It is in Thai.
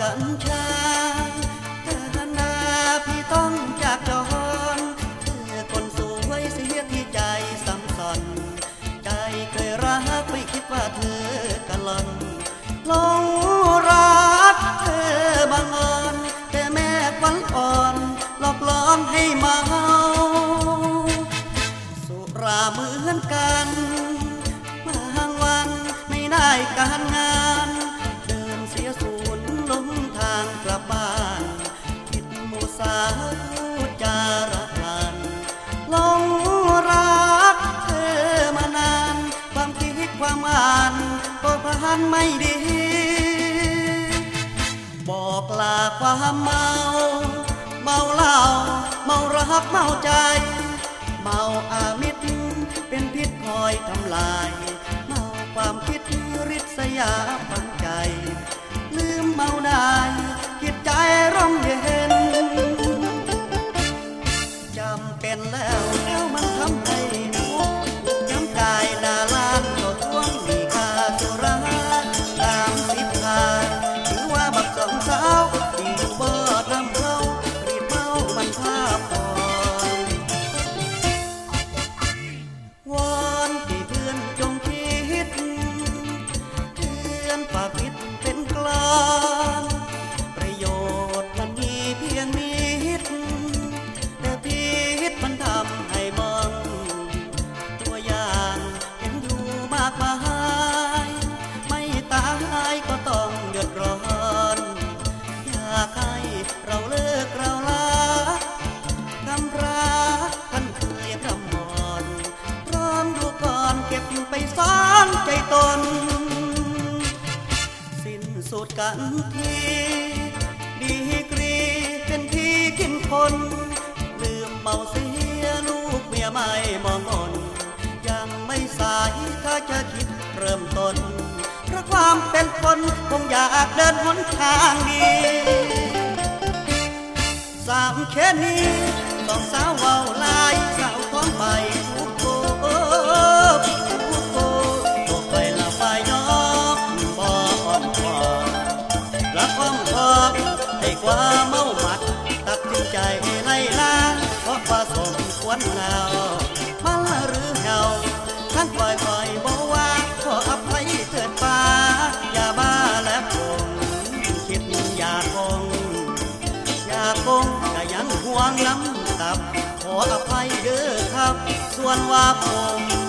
กันชาเธอนาพี่ต้องจากจรเธอคนสวยเสียที่ใจสัมสันใจเคยรักไม่คิดว่าเธอกะล่อนลงรักเธอบางอ่อนแต่แม่ควันอ่อนหลอกล้อมให้เมาสุราเหมือนกันบางวันไม่ได้การงานานไม่ดี บอกลาความเมา เมาเหล้าเมารักเมาใจ เมาอามิตรเป็นพิษคอยทำลาย เมาความคิดริษยา ใจตน สิ้นสุดกันทีดีกรีเป็นที่กินคน ลืมเมาเสียลูกเมียไม่มองมนยังไม่สายถ้าจะคิดเริ่มต้นเพราะความเป็นคนคงอยากเดินหนทางดีสามแค่นี้ต้องสาวเว้าลา มควรเงามันหรือเห่าท่านปล่อยปล่อยบ่ว่าขออภัยเถิดป้าอย่าบ้าและคงคิดอย่าคงอย่าคงแต่ยังห่วงล้ำตับ ขออภัยเด้อครับ ส่วนว่าผม